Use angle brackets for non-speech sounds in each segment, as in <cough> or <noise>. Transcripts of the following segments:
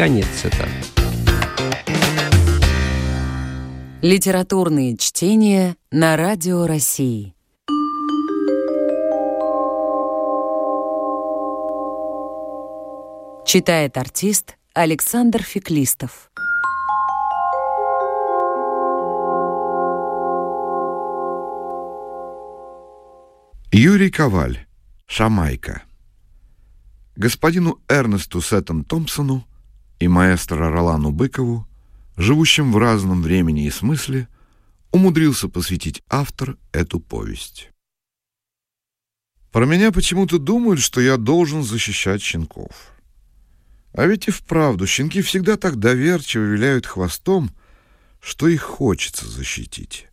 Конец цитаты. Литературные чтения на Радио России. Читает артист Александр Феклистов. Юрий Коваль. Шамайка. Господину Эрнесту Сеттон Томпсону и маэстро Ролану Быкову, живущим в разном времени и смысле, умудрился посвятить автор эту повесть. Про меня почему-то думают, что я должен защищать щенков. А ведь и вправду щенки всегда так доверчиво виляют хвостом, что их хочется защитить.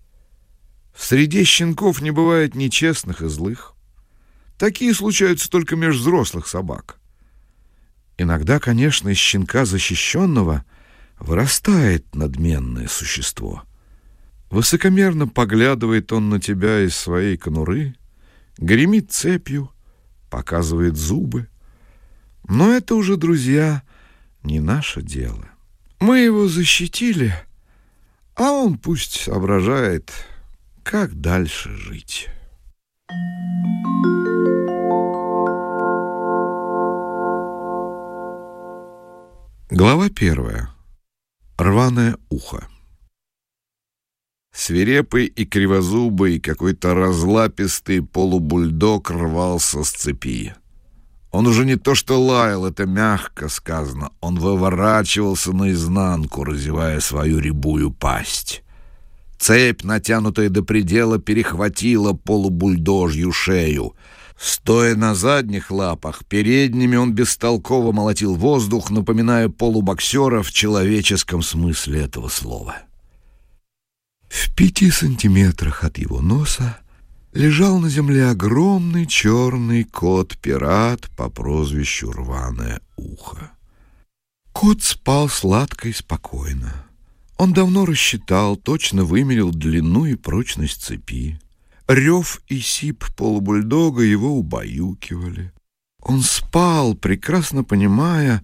В среде щенков не бывает нечестных и злых. Такие случаются только между взрослых собак. Иногда, конечно, из щенка защищенного вырастает надменное существо. Высокомерно поглядывает он на тебя из своей конуры, гремит цепью, показывает зубы. Но это уже, друзья, не наше дело. Мы его защитили, а он пусть соображает, как дальше жить. Глава первая. Рваное ухо. Свирепый и кривозубый какой-то разлапистый полубульдог рвался с цепи. Он уже не то что лаял, это мягко сказано, он выворачивался наизнанку, разевая свою рябую пасть. Цепь, натянутая до предела, перехватила полубульдожью шею. Стоя на задних лапах, передними он бестолково молотил воздух, напоминая полубоксера в человеческом смысле этого слова. В пяти сантиметрах от его носа лежал на земле огромный черный кот-пират по прозвищу Рваное Ухо. Кот спал сладко и спокойно. Он давно рассчитал, точно вымерил длину и прочность цепи. Рев и сип полубульдога его убаюкивали. Он спал, прекрасно понимая,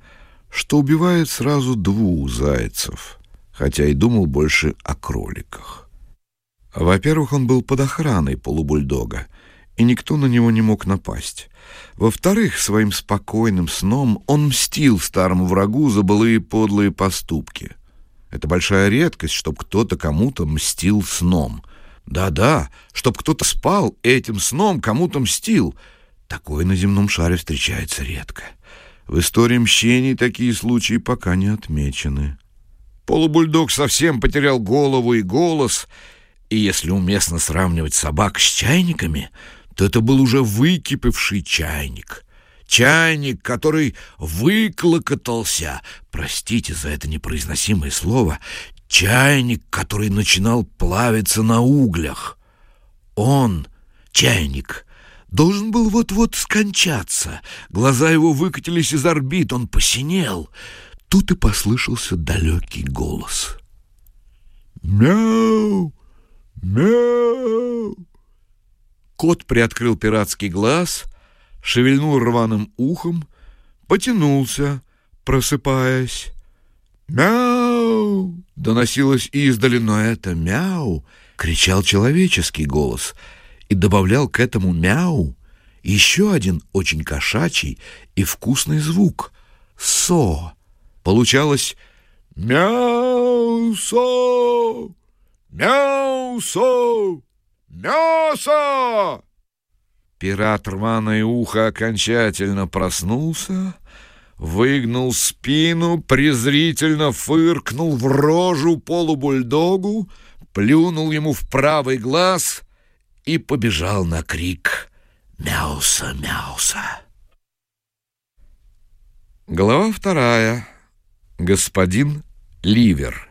что убивает сразу двух зайцев, хотя и думал больше о кроликах. Во-первых, он был под охраной полубульдога, и никто на него не мог напасть. Во-вторых, своим спокойным сном он мстил старому врагу за былые подлые поступки. Это большая редкость, чтоб кто-то кому-то мстил сном. Да-да, чтоб кто-то спал этим сном, кому-то мстил. Такое на земном шаре встречается редко. В истории мщений такие случаи пока не отмечены. Полубульдог совсем потерял голову и голос — и если уместно сравнивать собак с чайниками, то это был уже выкипевший чайник. Чайник, который выклокотался, простите за это непроизносимое слово, чайник, который начинал плавиться на углях. Он, чайник, должен был вот-вот скончаться. Глаза его выкатились из орбит, он посинел. Тут и послышался далекий голос. «Мяу! Мяу! Кот приоткрыл пиратский глаз, шевельнул рваным ухом, потянулся, просыпаясь. «Мяу!» — доносилось издали, но это «мяу» — кричал человеческий голос и добавлял к этому «мяу» еще один очень кошачий и вкусный звук — «со». Получалось «мяу-со». «Мясо! Мясо!» Пират рваное ухо окончательно проснулся, выгнул спину, презрительно фыркнул в рожу полубульдогу, плюнул ему в правый глаз и побежал на крик «Мяуса, мяуса!». Глава вторая. Господин Ливер.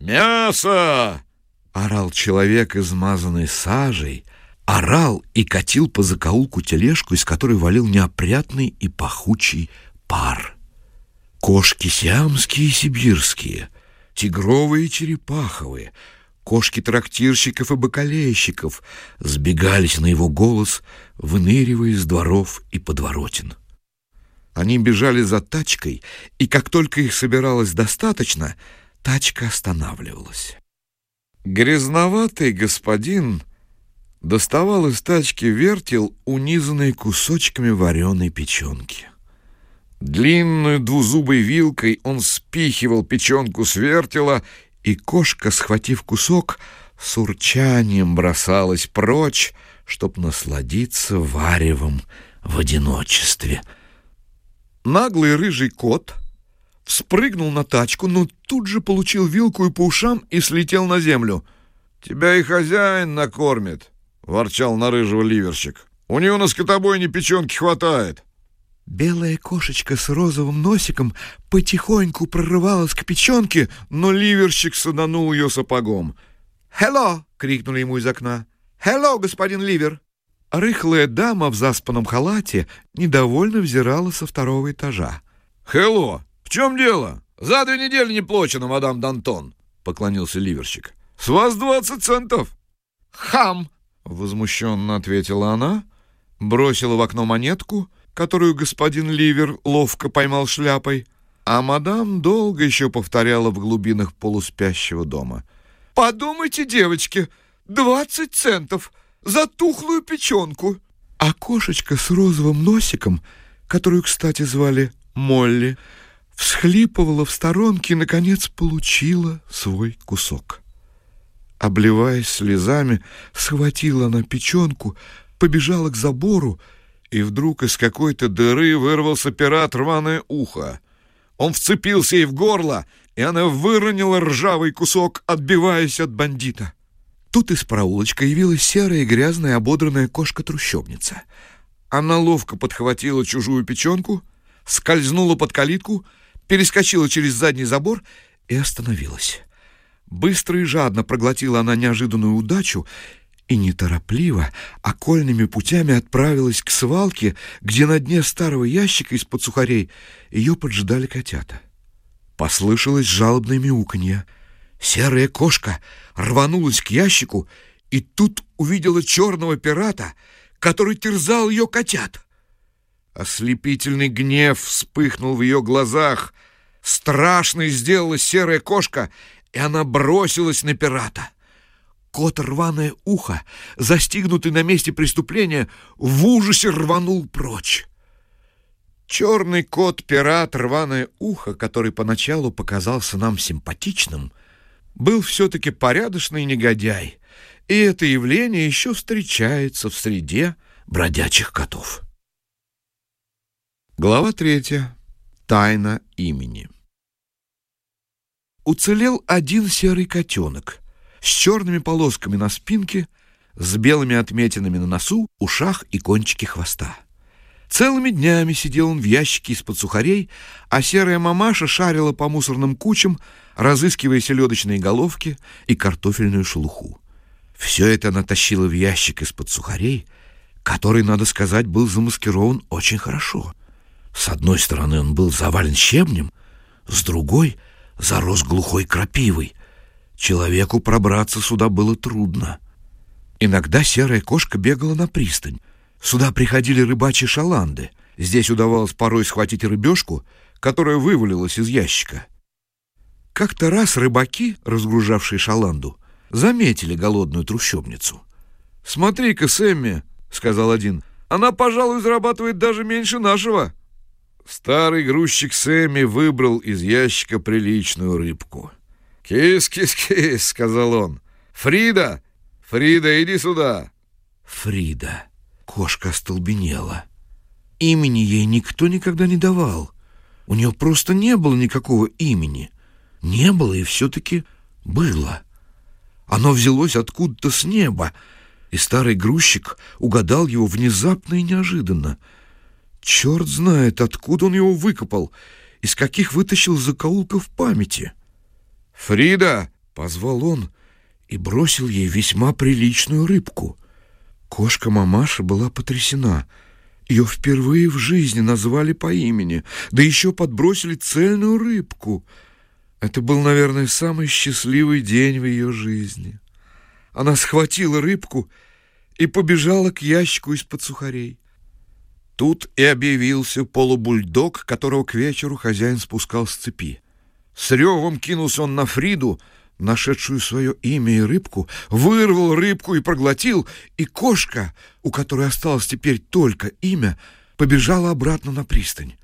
«Мясо!» — орал человек, измазанный сажей, орал и катил по закоулку тележку, из которой валил неопрятный и пахучий пар. Кошки сиамские и сибирские, тигровые и черепаховые, кошки трактирщиков и бакалейщиков сбегались на его голос, выныривая из дворов и подворотен. Они бежали за тачкой, и как только их собиралось достаточно, тачка останавливалась. Грязноватый господин доставал из тачки вертел, унизанный кусочками вареной печенки. Длинной двузубой вилкой он спихивал печенку с вертела, и кошка, схватив кусок, с урчанием бросалась прочь, чтоб насладиться варевом в одиночестве. Наглый рыжий кот вспрыгнул на тачку, но тут же получил вилку и по ушам и слетел на землю. «Тебя и хозяин накормит», — ворчал на рыжего ливерщик. «У него на скотобойне печенки хватает». Белая кошечка с розовым носиком потихоньку прорывалась к печенке, но ливерщик саданул ее сапогом. «Хелло!» — крикнули ему из окна. «Хелло, господин Ливер!» Рыхлая дама в заспанном халате недовольно взирала со второго этажа. «Хелло! В чем дело? За две недели не плачено, мадам Дантон!» — поклонился ливерщик. «С вас двадцать центов!» «Хам!» — возмущенно ответила она, бросила в окно монетку, которую господин Ливер ловко поймал шляпой, а мадам долго еще повторяла в глубинах полуспящего дома. «Подумайте, девочки, двадцать центов!» за тухлую печенку. А кошечка с розовым носиком, которую, кстати, звали Молли, всхлипывала в сторонке и, наконец, получила свой кусок. Обливаясь слезами, схватила она печенку, побежала к забору, и вдруг из какой-то дыры вырвался пират рваное ухо. Он вцепился ей в горло, и она выронила ржавый кусок, отбиваясь от бандита. Тут из проулочка явилась серая и грязная ободранная кошка-трущобница. Она ловко подхватила чужую печенку, скользнула под калитку, перескочила через задний забор и остановилась. Быстро и жадно проглотила она неожиданную удачу и неторопливо, окольными путями отправилась к свалке, где на дне старого ящика из-под сухарей ее поджидали котята. Послышалось жалобное мяуканье — Серая кошка рванулась к ящику и тут увидела черного пирата, который терзал ее котят. Ослепительный гнев вспыхнул в ее глазах. Страшной сделалась серая кошка, и она бросилась на пирата. Кот рваное ухо, застигнутый на месте преступления, в ужасе рванул прочь. Черный кот-пират рваное ухо, который поначалу показался нам симпатичным — был все-таки порядочный негодяй, и это явление еще встречается в среде бродячих котов. Глава третья. Тайна имени. Уцелел один серый котенок с черными полосками на спинке, с белыми отметинами на носу, ушах и кончике хвоста. Целыми днями сидел он в ящике из-под сухарей, а серая мамаша шарила по мусорным кучам, разыскивая селедочные головки и картофельную шелуху. Все это она тащила в ящик из-под сухарей, который, надо сказать, был замаскирован очень хорошо. С одной стороны он был завален щебнем, с другой — зарос глухой крапивой. Человеку пробраться сюда было трудно. Иногда серая кошка бегала на пристань. Сюда приходили рыбачьи шаланды. Здесь удавалось порой схватить рыбешку, которая вывалилась из ящика — как-то раз рыбаки, разгружавшие шаланду, заметили голодную трущобницу. «Смотри-ка, Сэмми», — сказал один, — «она, пожалуй, зарабатывает даже меньше нашего». Старый грузчик Сэмми выбрал из ящика приличную рыбку. «Кис-кис-кис», — сказал он. «Фрида! Фрида, иди сюда!» Фрида. Кошка остолбенела. Имени ей никто никогда не давал. У нее просто не было никакого имени не было и все-таки было. Оно взялось откуда-то с неба, и старый грузчик угадал его внезапно и неожиданно. Черт знает, откуда он его выкопал, из каких вытащил закоулков памяти. «Фрида!» — позвал он и бросил ей весьма приличную рыбку. Кошка-мамаша была потрясена. Ее впервые в жизни назвали по имени, да еще подбросили цельную рыбку — это был, наверное, самый счастливый день в ее жизни. Она схватила рыбку и побежала к ящику из-под сухарей. Тут и объявился полубульдог, которого к вечеру хозяин спускал с цепи. С ревом кинулся он на Фриду, нашедшую свое имя и рыбку, вырвал рыбку и проглотил, и кошка, у которой осталось теперь только имя, побежала обратно на пристань.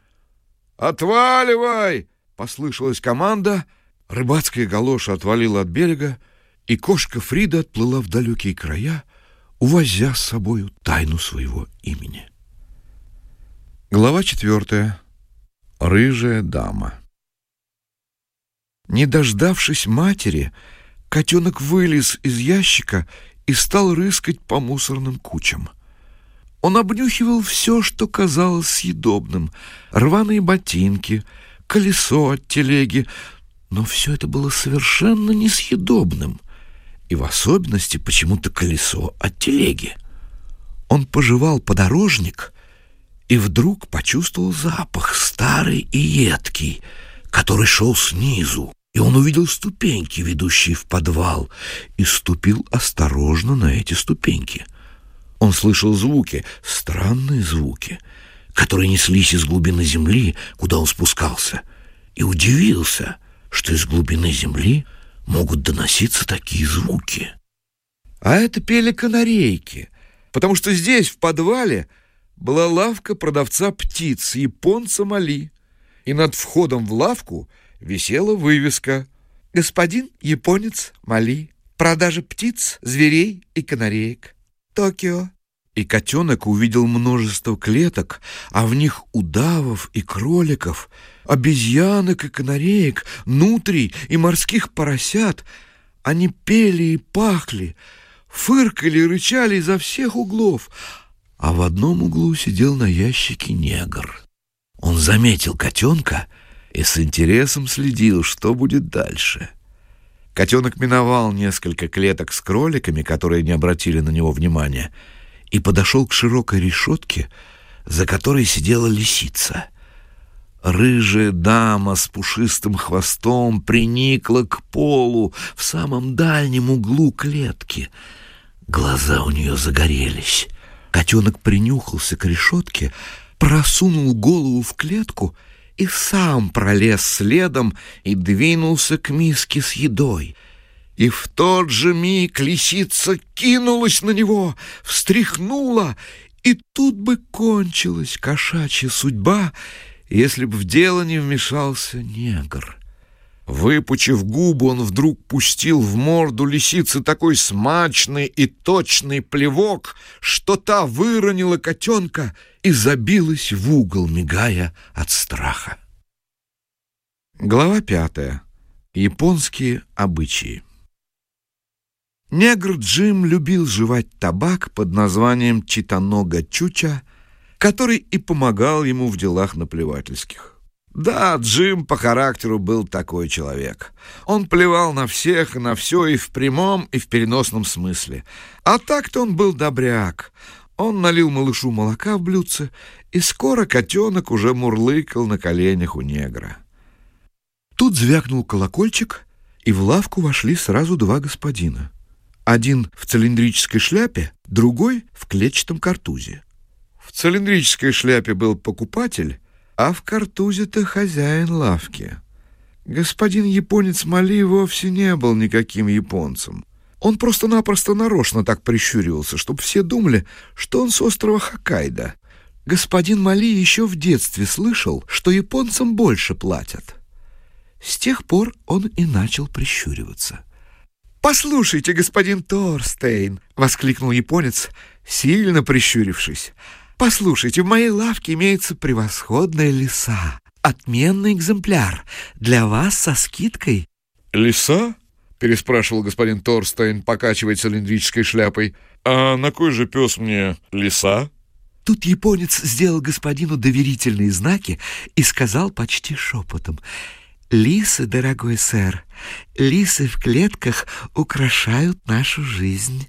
«Отваливай!» — послышалась команда. Рыбацкая галоша отвалила от берега, и кошка Фрида отплыла в далекие края, увозя с собою тайну своего имени. Глава четвертая. Рыжая дама. Не дождавшись матери, котенок вылез из ящика и стал рыскать по мусорным кучам. Он обнюхивал все, что казалось съедобным. Рваные ботинки, колесо от телеги. Но все это было совершенно несъедобным. И в особенности почему-то колесо от телеги. Он пожевал подорожник и вдруг почувствовал запах старый и едкий, который шел снизу. И он увидел ступеньки, ведущие в подвал, и ступил осторожно на эти ступеньки. Он слышал звуки, странные звуки, которые неслись из глубины земли, куда он спускался, и удивился, что из глубины земли могут доноситься такие звуки. А это пели канарейки, потому что здесь, в подвале, была лавка продавца птиц, японца Мали, и над входом в лавку висела вывеска «Господин японец Мали. Продажа птиц, зверей и канареек». Токио. И котенок увидел множество клеток, а в них удавов и кроликов, обезьянок и канареек, нутрий и морских поросят. Они пели и пахли, фыркали и рычали изо всех углов, а в одном углу сидел на ящике негр. Он заметил котенка и с интересом следил, что будет дальше — Котенок миновал несколько клеток с кроликами, которые не обратили на него внимания, и подошел к широкой решетке, за которой сидела лисица. Рыжая дама с пушистым хвостом приникла к полу в самом дальнем углу клетки. Глаза у нее загорелись. Котенок принюхался к решетке, просунул голову в клетку — и сам пролез следом и двинулся к миске с едой. И в тот же миг лисица кинулась на него, встряхнула, и тут бы кончилась кошачья судьба, если бы в дело не вмешался негр. Выпучив губы, он вдруг пустил в морду лисицы такой смачный и точный плевок, что та выронила котенка и забилась в угол, мигая от страха. Глава пятая. Японские обычаи. Негр Джим любил жевать табак под названием читанога чуча, который и помогал ему в делах наплевательских. Да, Джим по характеру был такой человек. Он плевал на всех и на все и в прямом, и в переносном смысле. А так-то он был добряк. Он налил малышу молока в блюдце, и скоро котенок уже мурлыкал на коленях у негра. Тут звякнул колокольчик, и в лавку вошли сразу два господина. Один в цилиндрической шляпе, другой в клетчатом картузе. В цилиндрической шляпе был покупатель, а в картузе-то хозяин лавки. Господин японец Мали вовсе не был никаким японцем. Он просто-напросто нарочно так прищуривался, чтобы все думали, что он с острова Хоккайдо. Господин Мали еще в детстве слышал, что японцам больше платят. С тех пор он и начал прищуриваться. «Послушайте, господин Торстейн!» — воскликнул японец, сильно прищурившись. Послушайте, в моей лавке имеется превосходная лиса. Отменный экземпляр. Для вас со скидкой. Лиса? Переспрашивал господин Торстейн, покачивая цилиндрической шляпой. А на кой же пес мне лиса? Тут японец сделал господину доверительные знаки и сказал почти шепотом. «Лисы, дорогой сэр, лисы в клетках украшают нашу жизнь».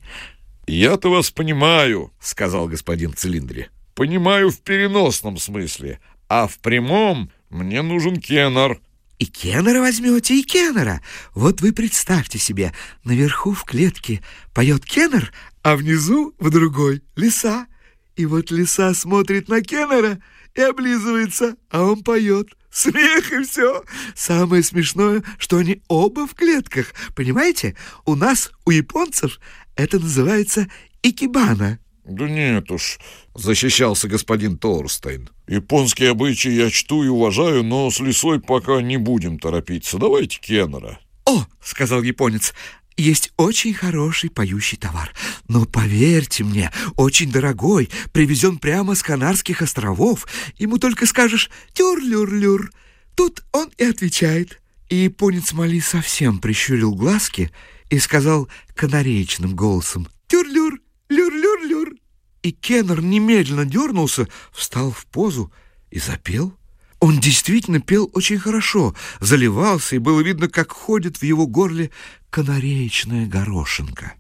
«Я-то вас понимаю», — сказал господин в цилиндре. Понимаю в переносном смысле, а в прямом мне нужен кеннер. И кеннера возьмете, и кеннера. Вот вы представьте себе, наверху в клетке поет кеннер, а внизу в другой лиса. И вот лиса смотрит на Кеннера и облизывается, а он поет. Смех и все. Самое смешное, что они оба в клетках. Понимаете, у нас, у японцев, это называется икебана. «Да нет уж», — защищался господин Торстейн. «Японские обычаи я чту и уважаю, но с лисой пока не будем торопиться. Давайте Кеннера». «О!» — сказал японец. «Есть очень хороший поющий товар, но, поверьте мне, очень дорогой, привезен прямо с Канарских островов. Ему только скажешь «тюр-люр-люр». Тут он и отвечает». И японец Мали совсем прищурил глазки и сказал канареечным голосом «Тюр-люр, люр-люр-люр». И Кеннер немедленно дернулся, встал в позу и запел. Он действительно пел очень хорошо, заливался, и было видно, как ходит в его горле канареечная горошинка.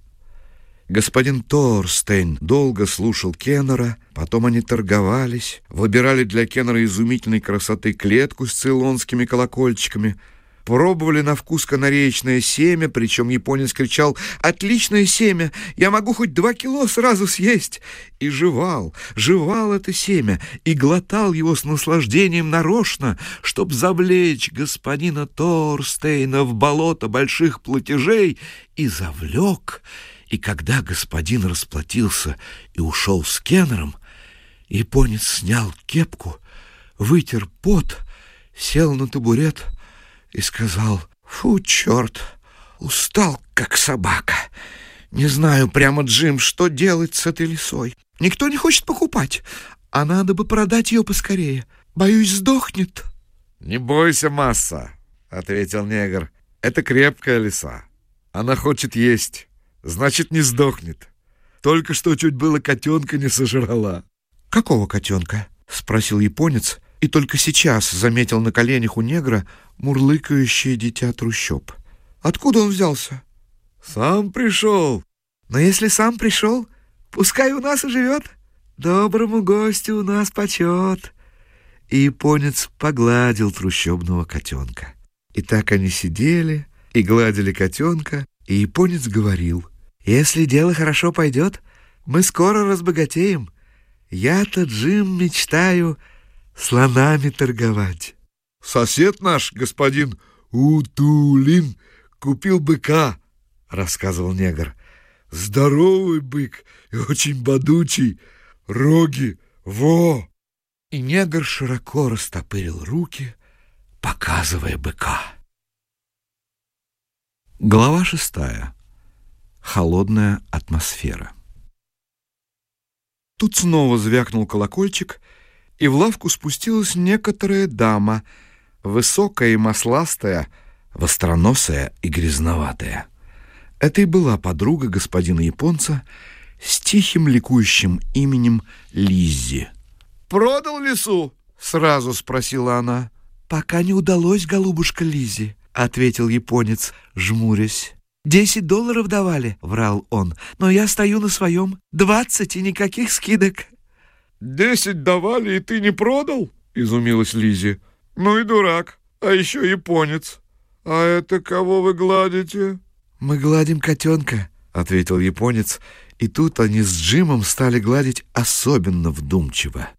Господин Торстейн долго слушал Кеннера, потом они торговались, выбирали для Кеннера изумительной красоты клетку с цейлонскими колокольчиками — Пробовали на вкус канареечное семя, причем японец кричал «Отличное семя! Я могу хоть два кило сразу съесть!» И жевал, жевал это семя и глотал его с наслаждением нарочно, чтоб завлечь господина Торстейна в болото больших платежей, и завлек. И когда господин расплатился и ушел с Кеннером, японец снял кепку, вытер пот, сел на табурет — и сказал, «Фу, черт, устал, как собака. Не знаю, прямо, Джим, что делать с этой лисой. Никто не хочет покупать, а надо бы продать ее поскорее. Боюсь, сдохнет». «Не бойся, масса», — ответил негр. «Это крепкая лиса. Она хочет есть, значит, не сдохнет. Только что чуть было котенка не сожрала». «Какого котенка?» — спросил японец, и только сейчас заметил на коленях у негра мурлыкающее дитя трущоб. Откуда он взялся? Сам пришел. Но если сам пришел, пускай у нас и живет. Доброму гостю у нас почет. И японец погладил трущобного котенка. И так они сидели и гладили котенка, и японец говорил, «Если дело хорошо пойдет, мы скоро разбогатеем. Я-то, Джим, мечтаю слонами торговать». Сосед наш, господин Утулин, купил быка, — рассказывал негр. Здоровый бык и очень бодучий, роги, во! И негр широко растопырил руки, показывая быка. Глава шестая. Холодная атмосфера. Тут снова звякнул колокольчик, и в лавку спустилась некоторая дама — высокая и масластая, востроносая и грязноватая. Это и была подруга господина японца с тихим ликующим именем Лиззи. «Продал лесу?» — сразу спросила она. «Пока не удалось, голубушка Лиззи», — ответил японец, жмурясь. «Десять долларов давали», — врал он, — «но я стою на своем. Двадцать и никаких скидок». «Десять давали, и ты не продал?» — изумилась Лиззи. Ну и дурак, а еще японец. А это кого вы гладите? Мы гладим котенка, ответил японец, и тут они с Джимом стали гладить особенно вдумчиво.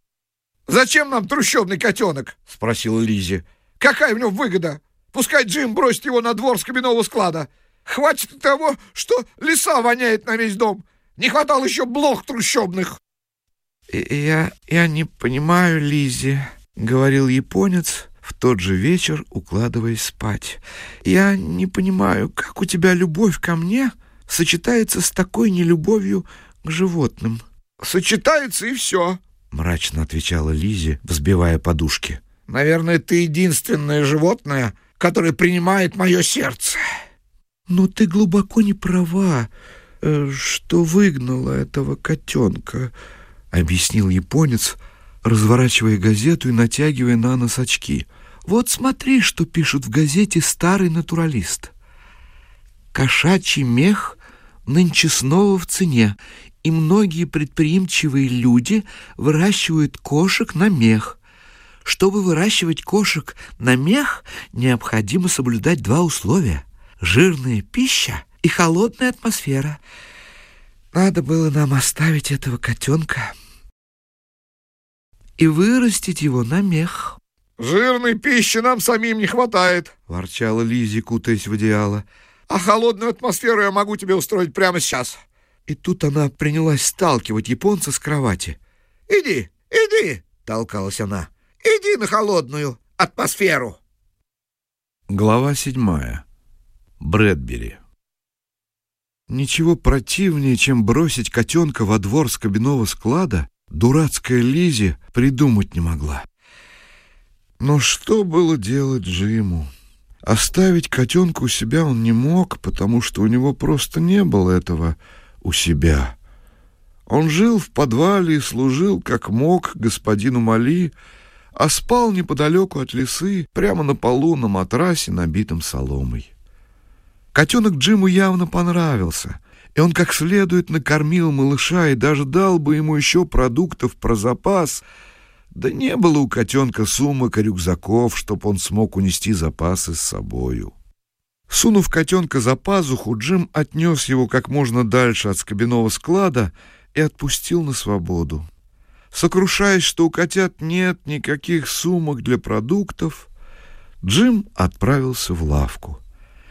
«Зачем нам трущобный котенок?» — спросила Лизи. «Какая в нем выгода? Пускай Джим бросит его на двор с каменного склада. Хватит того, что леса воняет на весь дом. Не хватало еще блох трущобных». «Я... я не понимаю, Лизи», — говорил японец в тот же вечер, укладываясь спать. «Я не понимаю, как у тебя любовь ко мне сочетается с такой нелюбовью к животным?» «Сочетается и все», — мрачно отвечала Лизи, взбивая подушки. «Наверное, ты единственное животное, которое принимает мое сердце». «Но ты глубоко не права, э, что выгнала этого котенка», — объяснил японец, — разворачивая газету и натягивая на нос очки. «Вот смотри, что пишут в газете «Старый натуралист». Кошачий мех нынче снова в цене, и многие предприимчивые люди выращивают кошек на мех. Чтобы выращивать кошек на мех, необходимо соблюдать два условия — жирная пища и холодная атмосфера. Надо было нам оставить этого котенка и вырастить его на мех. «Жирной пищи нам самим не хватает», — ворчала Лизи, кутаясь в одеяло. «А холодную атмосферу я могу тебе устроить прямо сейчас». И тут она принялась сталкивать японца с кровати. «Иди, иди!» — толкалась она. «Иди на холодную атмосферу!» Глава седьмая. Брэдбери. Ничего противнее, чем бросить котенка во двор с кабинного склада, дурацкая Лизи придумать не могла. Но что было делать Джиму? Оставить котенка у себя он не мог, потому что у него просто не было этого у себя. Он жил в подвале и служил, как мог, господину Мали, а спал неподалеку от лесы, прямо на полу на матрасе, набитом соломой. Котенок Джиму явно понравился, и он как следует накормил малыша и даже дал бы ему еще продуктов про запас, да не было у котенка сумок и рюкзаков, чтоб он смог унести запасы с собою. Сунув котенка за пазуху, Джим отнес его как можно дальше от скобяного склада и отпустил на свободу. Сокрушаясь, что у котят нет никаких сумок для продуктов, Джим отправился в лавку.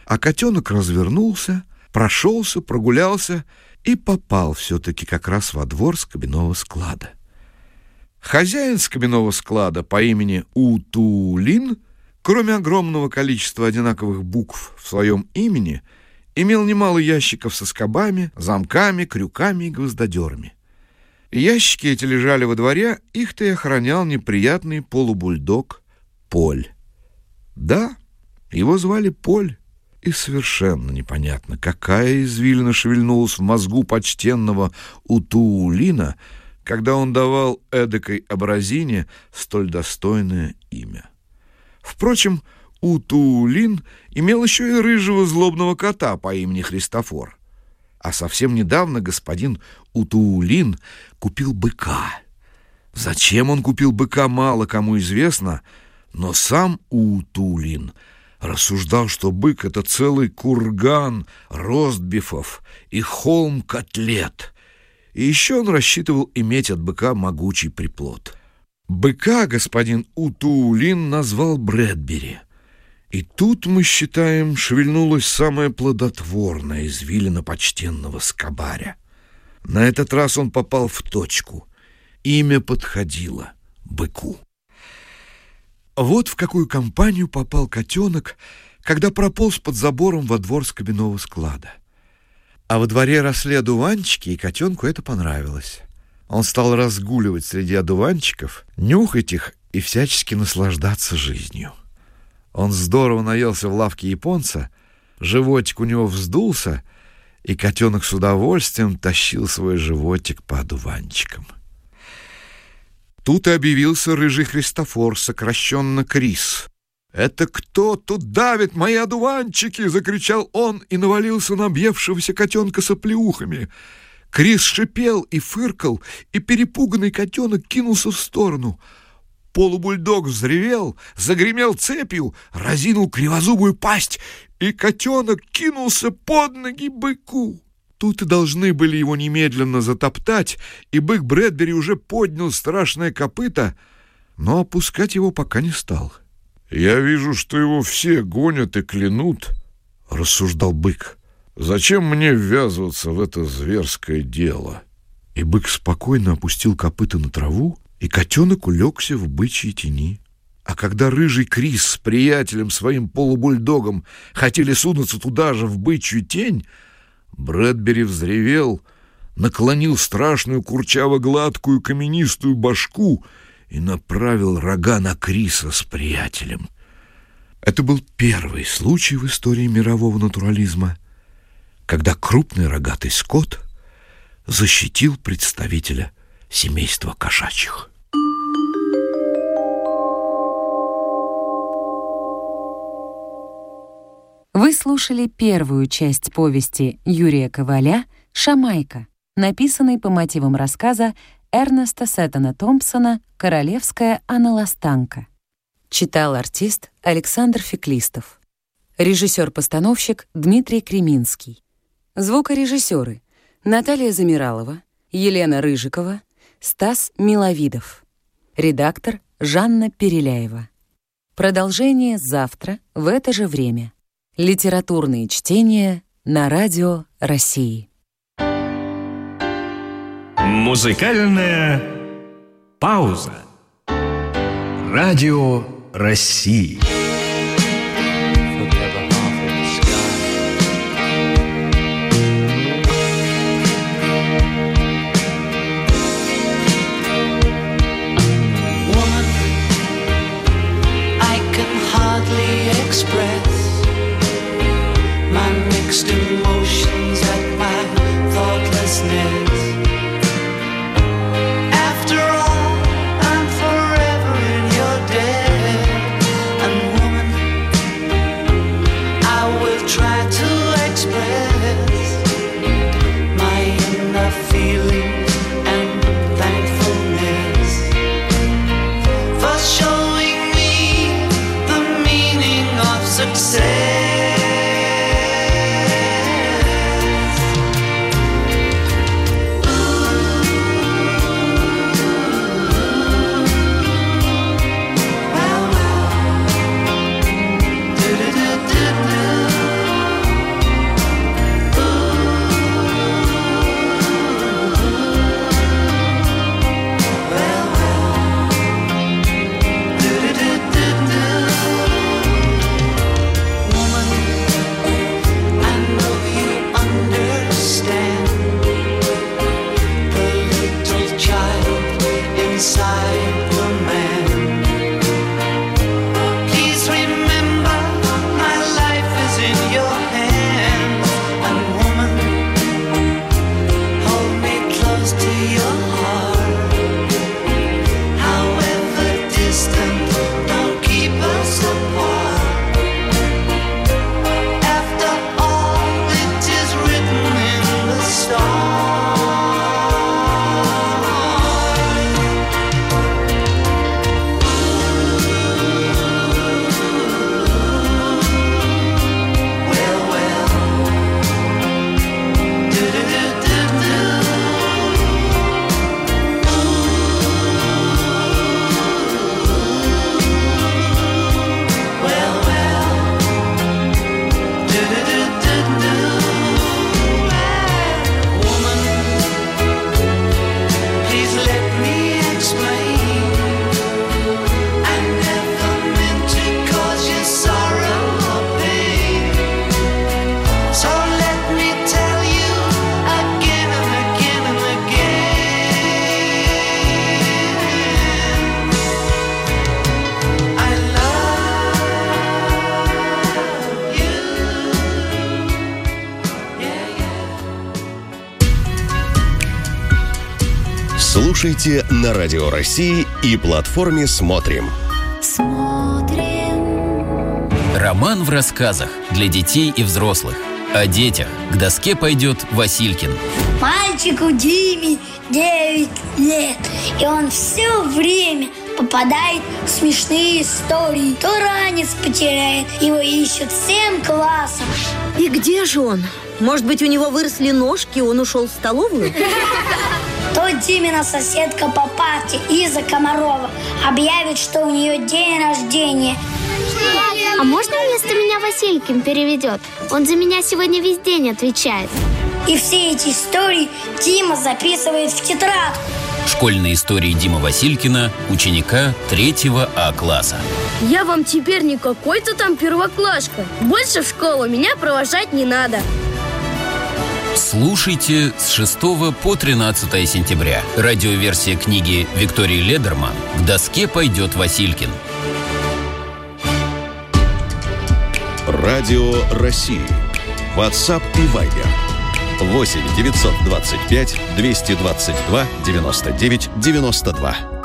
А котенок развернулся, прошелся, прогулялся и попал все-таки как раз во двор скобяного склада. Хозяин скобяного склада по имени Утулин, кроме огромного количества одинаковых букв в своем имени, имел немало ящиков со скобами, замками, крюками и гвоздодерами. Ящики эти лежали во дворе, их-то и охранял неприятный полубульдог Поль. Да, его звали Поль, и совершенно непонятно, какая извилина шевельнулась в мозгу почтенного Утуулина, когда он давал эдакой образине столь достойное имя. Впрочем, Утуулин имел еще и рыжего злобного кота по имени Христофор. А совсем недавно господин Утуулин купил быка. Зачем он купил быка, мало кому известно, но сам Утуулин рассуждал, что бык — это целый курган ростбифов и холм котлет. И еще он рассчитывал иметь от быка могучий приплод. Быка господин Утуулин назвал Брэдбери — и тут, мы считаем, шевельнулась самая плодотворная извилина почтенного скобаря. На этот раз он попал в точку. Имя подходило — быку. Вот в какую компанию попал котенок, когда прополз под забором во двор с кабинового склада. А во дворе росли одуванчики, и котенку это понравилось. Он стал разгуливать среди одуванчиков, нюхать их и всячески наслаждаться жизнью. Он здорово наелся в лавке японца, животик у него вздулся, и котенок с удовольствием тащил свой животик по одуванчикам. Тут объявился рыжий Христофор, сокращенно Крис. «Это кто тут давит мои одуванчики?» — закричал он и навалился на объевшегося котенка с оплеухами. Крис шипел и фыркал, и перепуганный котенок кинулся в сторону — Полубульдог взревел, загремел цепью, разинул кривозубую пасть, и котенок кинулся под ноги быку. Тут и должны были его немедленно затоптать, и бык Брэдбери уже поднял страшное копыто, но опускать его пока не стал. «Я вижу, что его все гонят и клянут», — рассуждал бык. «Зачем мне ввязываться в это зверское дело?» И бык спокойно опустил копыта на траву, и котенок улегся в бычьей тени. А когда рыжий Крис с приятелем своим полубульдогом хотели сунуться туда же, в бычью тень, Брэдбери взревел, наклонил страшную курчаво-гладкую каменистую башку и направил рога на Криса с приятелем. Это был первый случай в истории мирового натурализма, когда крупный рогатый скот защитил представителя семейства кошачьих. Вы слушали первую часть повести Юрия Коваля «Шамайка», написанной по мотивам рассказа Эрнеста Сеттона Томпсона «Королевская аналастанка». Читал артист Александр Феклистов. Режиссер-постановщик Дмитрий Креминский. Звукорежиссеры Наталья Замиралова, Елена Рыжикова, Стас Миловидов. Редактор Жанна Переляева. Продолжение завтра в это же время. Литературные чтения на Радио России. Музыкальная пауза. Радио России. Express Слушайте на Радио России и платформе «Смотрим». Роман в рассказах для детей и взрослых. О детях к доске пойдет Василькин. Мальчику Диме 9 лет, и он все время попадает в смешные истории. То ранец потеряет, его ищут всем классом. И где же он? Может быть, у него выросли ножки, и он ушел в столовую? <laughs> То Димина соседка по парте Иза Комарова объявит, что у нее день рождения. А можно вместо меня Василькин переведет? Он за меня сегодня весь день отвечает. И все эти истории Дима записывает в тетрадку. Школьные истории Димы Василькина, ученика 3 А класса. Я вам теперь не какой-то там первоклашка. Больше в школу меня провожать не надо. Слушайте с 6 по 13 сентября. Радиоверсия книги Виктории Ледерман «К доске пойдет Василькин». Радио России. WhatsApp и Viber. 8 925 222 99 92.